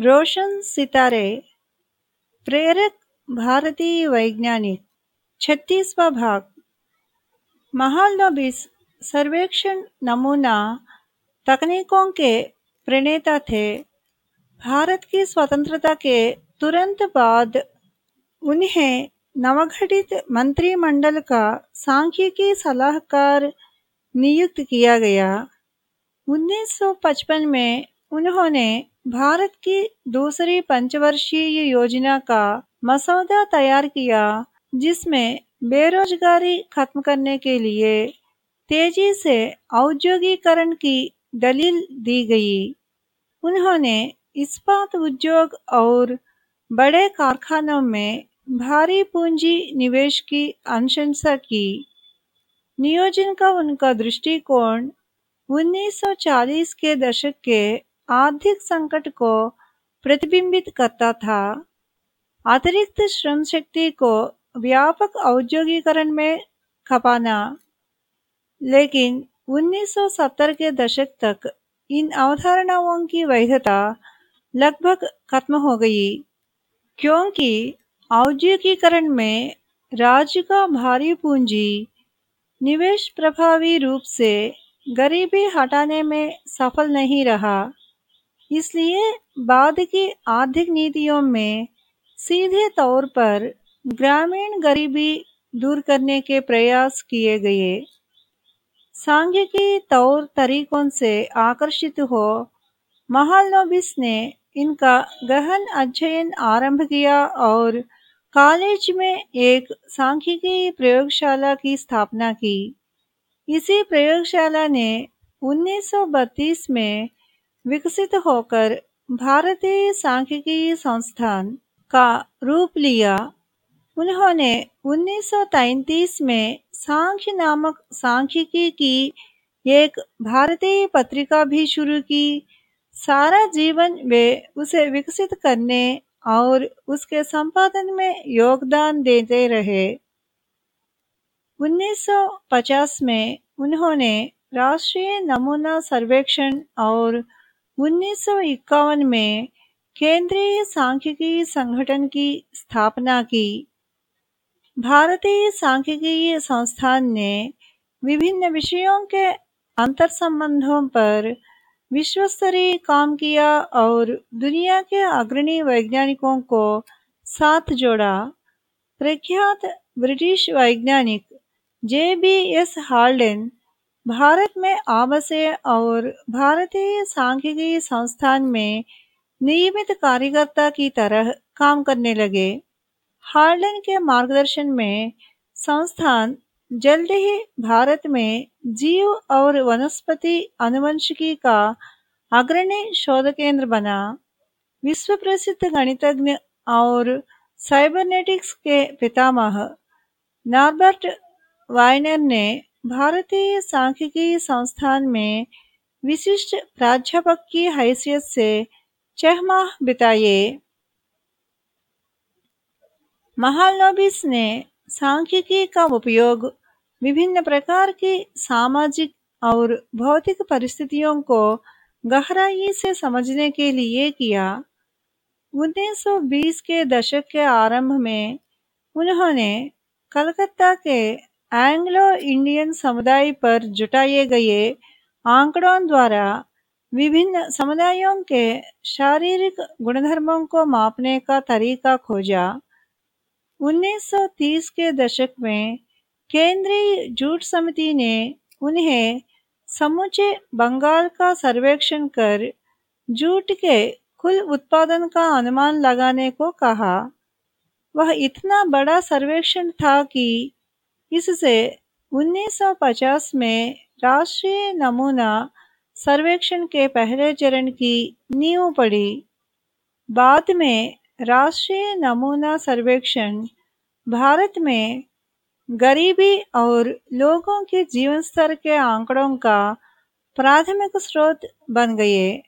रोशन सितारे प्रेरक भारतीय वैज्ञानिक, छत्तीसवा भाग। महालनोबिस सर्वेक्षण नमूना तकनीकों के प्रणेता थे। भारत की स्वतंत्रता के तुरंत बाद उन्हें नवगठित मंत्रिमंडल का सांख्यिकी सलाहकार नियुक्त किया गया। 1955 में उन्होंने भारत की दूसरी पंचवर्षीय योजना का मसौदा तैयार किया, जिसमें बेरोजगारी खत्म करने के लिए तेज़ी से औद्योगिकरण की दलील दी गई। उन्होंने इस्पात उद्योग और बड़े कारखानों में भारी पूंजी निवेश की अनुशंसा की। नियोजन का उनका दृष्टिकोण 1940 के दशक के आर्थिक संकट को प्रतिबिंबित करता था। अतिरिक्त श्रम शक्ति को व्यापक औद्योगिकरण में खपाना। लेकिन 1970 के दशक तक इन अवधारणाओं की वैधता लगभग खत्म हो गई, क्योंकि औद्योगिकरण में राज्य का भारी पूंजी निवेश प्रभावी रूप से गरीबी हटाने में सफल नहीं रहा। इसलिए बाद की आर्थिक नीतियों में सीधे तौर पर ग्रामीण गरीबी दूर करने के प्रयास किए गए। सांघिकी तौर तरीकों से आकर्षित हो महालनोबिस ने इनका गहन अध्ययन आरंभ किया और कॉलेज में एक सांख्यिकी प्रयोगशाला की स्थापना की। इसी प्रयोगशाला ने 1932 में विकसित होकर भारतीय सांख्यिकी संस्थान का रूप लिया। उन्होंने 1933 में सांख्य नामक सांख्यिकी की एक भारतीय पत्रिका भी शुरू की। सारा जीवन वे उसे विकसित करने और उसके संपादन में योगदान देते रहे। 1950 में उन्होंने राष्ट्रीय नमूना सर्वेक्षण और उन्नीस सौ इक्यावन में केंद्रीय सांख्यिकी संगठन की स्थापना की। भारतीय सांख्यिकी संस्थान ने विभिन्न विषयों के अंतर संबंधों पर विश्व स्तरीय काम किया और दुनिया के अग्रणी वैज्ञानिकों को साथ जोड़ा। प्रख्यात ब्रिटिश वैज्ञानिक J B S Haldane Bharat में आवासीय और भारतीय सांख्यिकी संस्थान में नियमित कार्यकर्ता की तरह काम करने लगे। हार्डन के मार्गदर्शन में संस्थान जल्द ही भारत में जीव और वनस्पति अनुवंशिकी का अग्रणी शोध केंद्र बना। विश्व प्रसिद्ध गणितज्ञ और साइबरनेटिक्स के पितामह नॉर्बर्ट वाइनर ने भारतीय सांख्यिकी संस्थान में विशिष्ट प्राध्यापक की हैसियत से छह माह बिताए। महालनोबिस ने सांख्यिकी का उपयोग विभिन्न प्रकार की सामाजिक और भौतिक परिस्थितियों को गहराई से समझने के लिए किया। 1920 के दशक के आरंभ में उन्होंने कलकत्ता के एंग्लो इंडियन समुदाय पर जुटाए गए आंकड़ों द्वारा विभिन्न समुदायों के शारीरिक गुणधर्मों को मापने का तरीका खोजा। 1930 के दशक में केंद्रीय जूट समिति ने उन्हें समूचे बंगाल का सर्वेक्षण कर जूट के कुल उत्पादन का अनुमान लगाने को कहा। वह इतना बड़ा सर्वेक्षण था कि इससे 1950 में राष्ट्रीय नमूना सर्वेक्षण के पहले चरण की नींव पड़ी। बाद में राष्ट्रीय नमूना सर्वेक्षण भारत में गरीबी और लोगों के जीवन स्तर के आंकड़ों का प्राथमिक स्रोत बन गए।